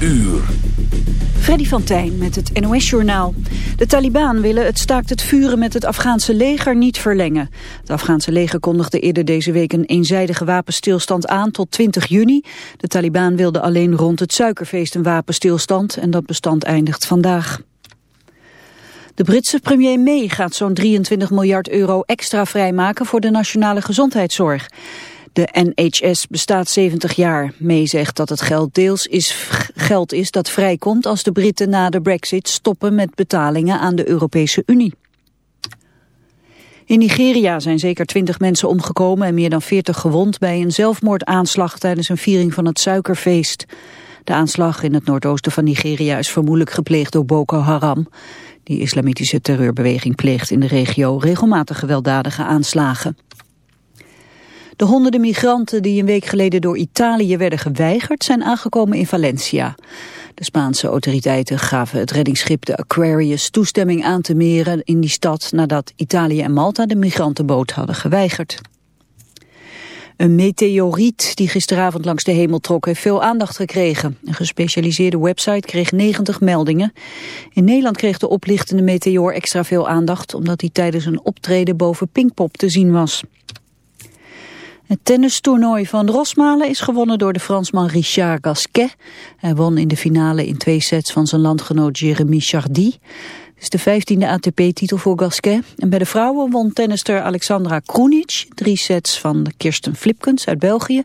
uur. Freddy van Tijn met het NOS-journaal. De Taliban willen het staakt het vuren met het Afghaanse leger niet verlengen. Het Afghaanse leger kondigde eerder deze week een eenzijdige wapenstilstand aan tot 20 juni. De Taliban wilde alleen rond het suikerfeest een wapenstilstand en dat bestand eindigt vandaag. De Britse premier May gaat zo'n 23 miljard euro extra vrijmaken voor de nationale gezondheidszorg. De NHS bestaat 70 jaar. May zegt dat het geld deels is, geld is dat vrijkomt als de Britten na de brexit stoppen met betalingen aan de Europese Unie. In Nigeria zijn zeker 20 mensen omgekomen en meer dan 40 gewond bij een zelfmoordaanslag tijdens een viering van het suikerfeest. De aanslag in het noordoosten van Nigeria is vermoedelijk gepleegd door Boko Haram. Die islamitische terreurbeweging pleegt in de regio regelmatig gewelddadige aanslagen. De honderden migranten die een week geleden door Italië werden geweigerd zijn aangekomen in Valencia. De Spaanse autoriteiten gaven het reddingsschip de Aquarius toestemming aan te meren in die stad nadat Italië en Malta de migrantenboot hadden geweigerd. Een meteoriet die gisteravond langs de hemel trok heeft veel aandacht gekregen. Een gespecialiseerde website kreeg 90 meldingen. In Nederland kreeg de oplichtende meteor extra veel aandacht... omdat hij tijdens een optreden boven Pinkpop te zien was. Het tennistoernooi van Rosmalen is gewonnen door de Fransman Richard Gasquet. Hij won in de finale in twee sets van zijn landgenoot Jeremy Chardy. Het is de vijftiende ATP-titel voor Gasquet. En bij de vrouwen won tennister Alexandra Krunic drie sets van Kirsten Flipkens uit België.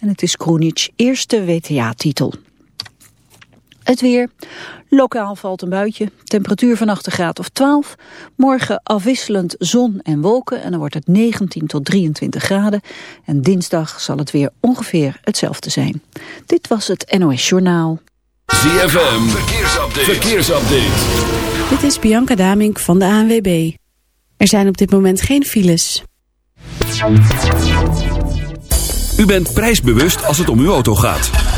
En het is Krunic eerste WTA-titel. Het weer. Lokaal valt een buitje. Temperatuur vannacht een graad of 12. Morgen afwisselend zon en wolken. En dan wordt het 19 tot 23 graden. En dinsdag zal het weer ongeveer hetzelfde zijn. Dit was het NOS Journaal. ZFM. Verkeersupdate. Verkeersupdate. Dit is Bianca Damink van de ANWB. Er zijn op dit moment geen files. U bent prijsbewust als het om uw auto gaat.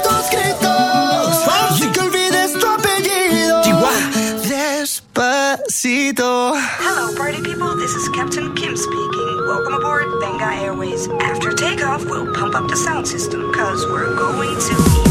Hello, party people. This is Captain Kim speaking. Welcome aboard Benga Airways. After takeoff, we'll pump up the sound system because we're going to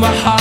my heart.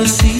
jealousy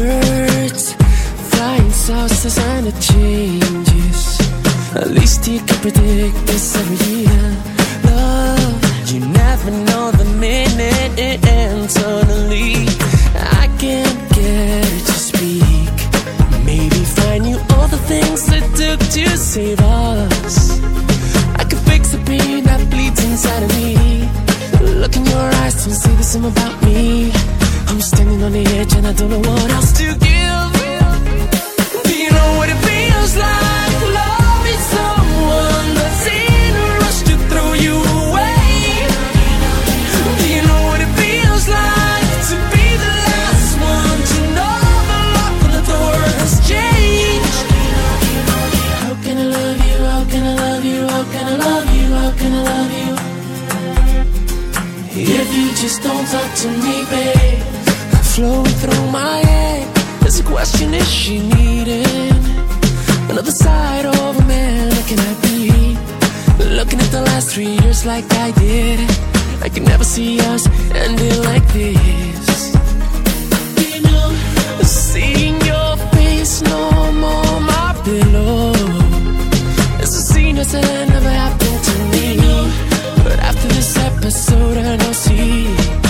Birds flying as and it changes. At least you can predict this every year. Love, you never know the minute it ends. Suddenly, I can't get it to speak. Maybe find you all the things it took to save us. I could fix the pain that bleeds inside of me. Look in your eyes, don't the same about me. I'm standing on the edge and I don't know what else to give. Do you know what it feels like? Loving someone that's in a rush to throw you away. Do you know what it feels like to be the last one to know the lock on the door has changed? How can I love you? How can I love you? How can I love you? How can I love you? If you just don't talk to me, babe, flowing through my head. There's a question: Is she needing another side of a man looking at me? Looking at the last three years like I did. I can never see us ending like this. You know, seeing your face no more my pillow. It's a scene that said never happened to me. But after this episode, I know see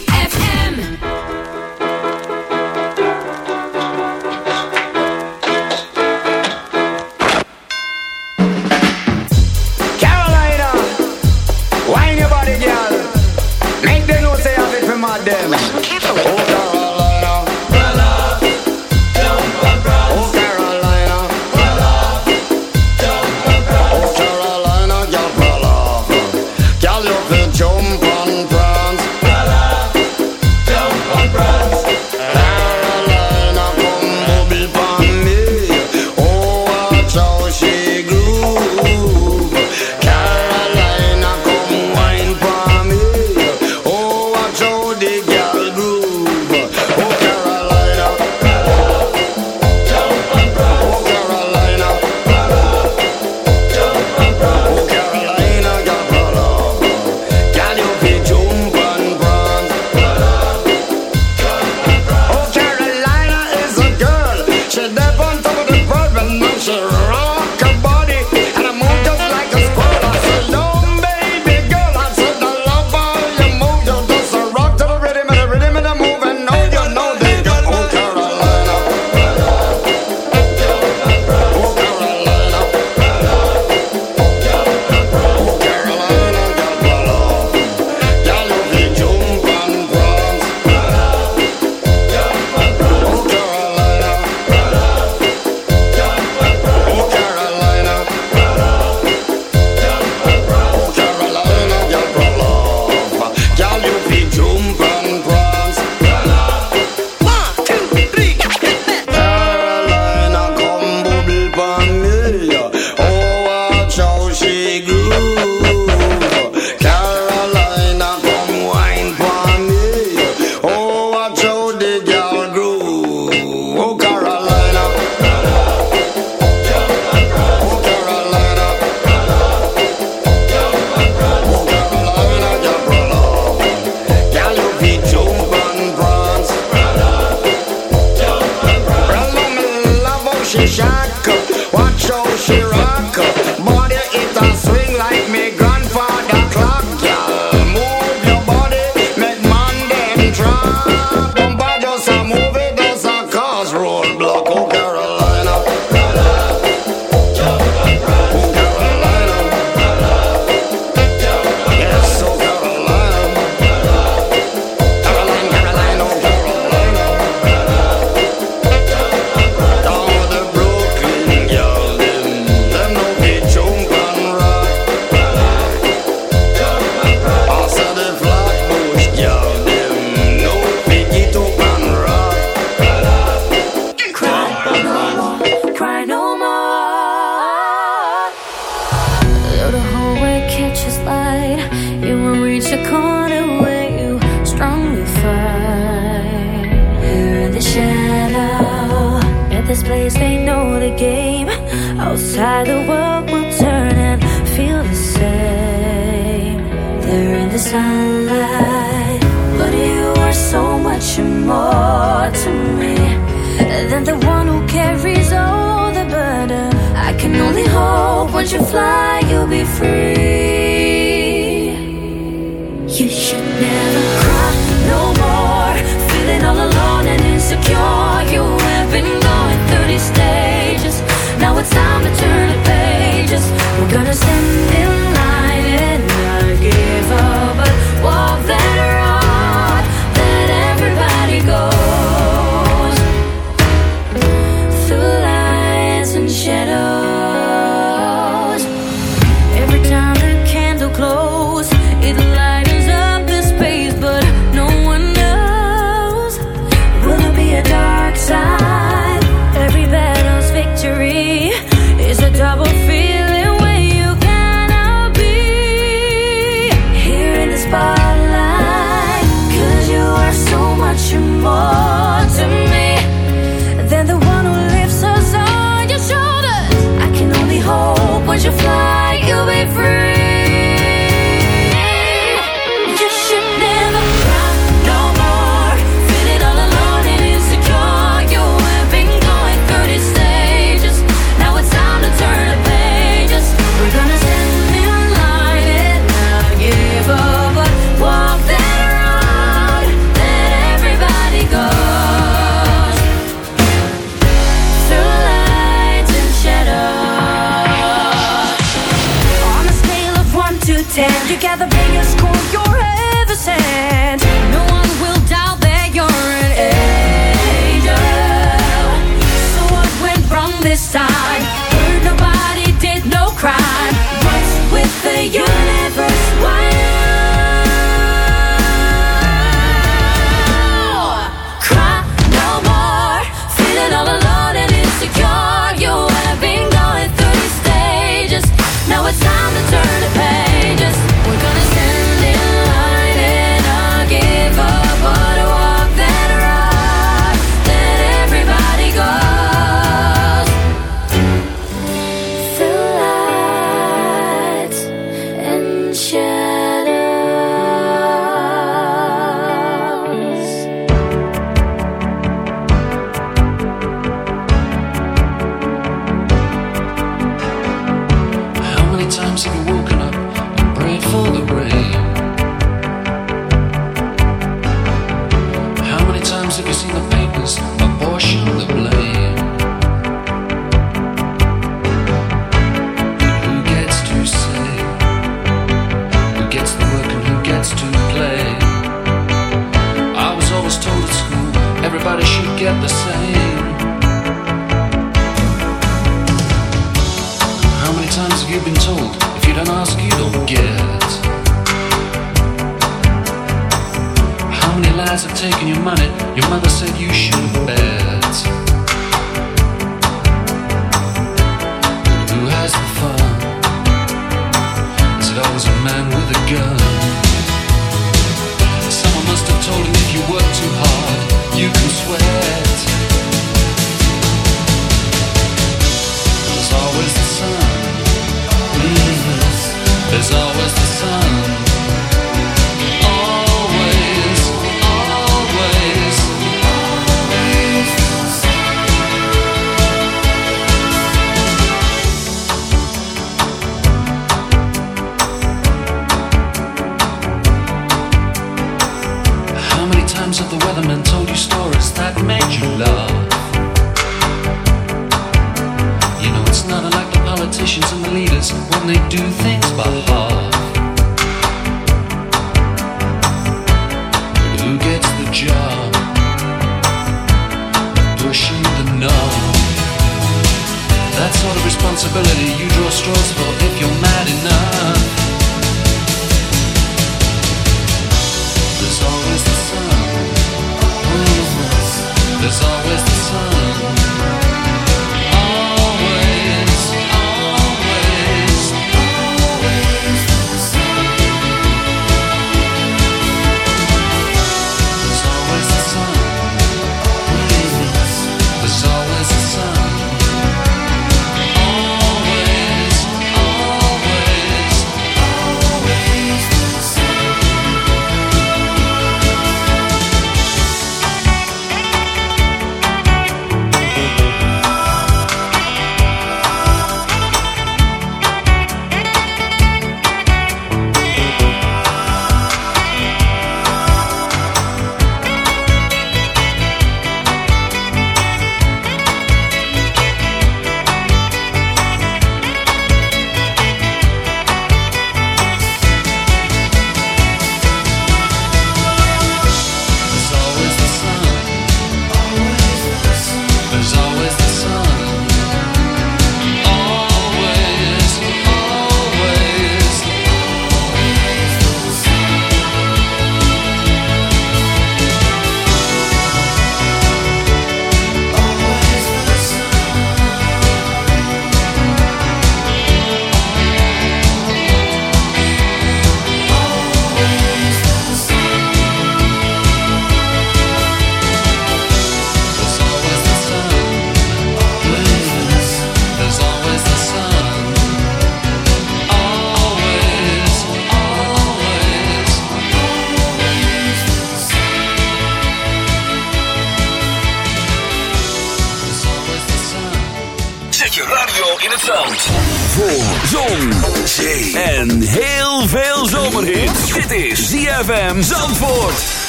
zomerhit. Dit is ZFM Zandvoort.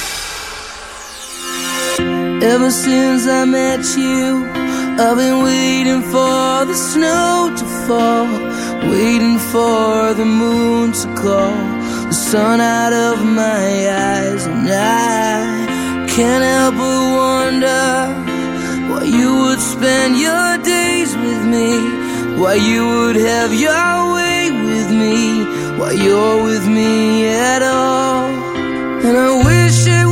Ever since I met you, I've been waiting for the snow to fall, waiting for the moon to call the sun out of my eyes, and I can't help but wonder why you would spend your days with me, why you would have your way with me, why you're with me at all, and I wish it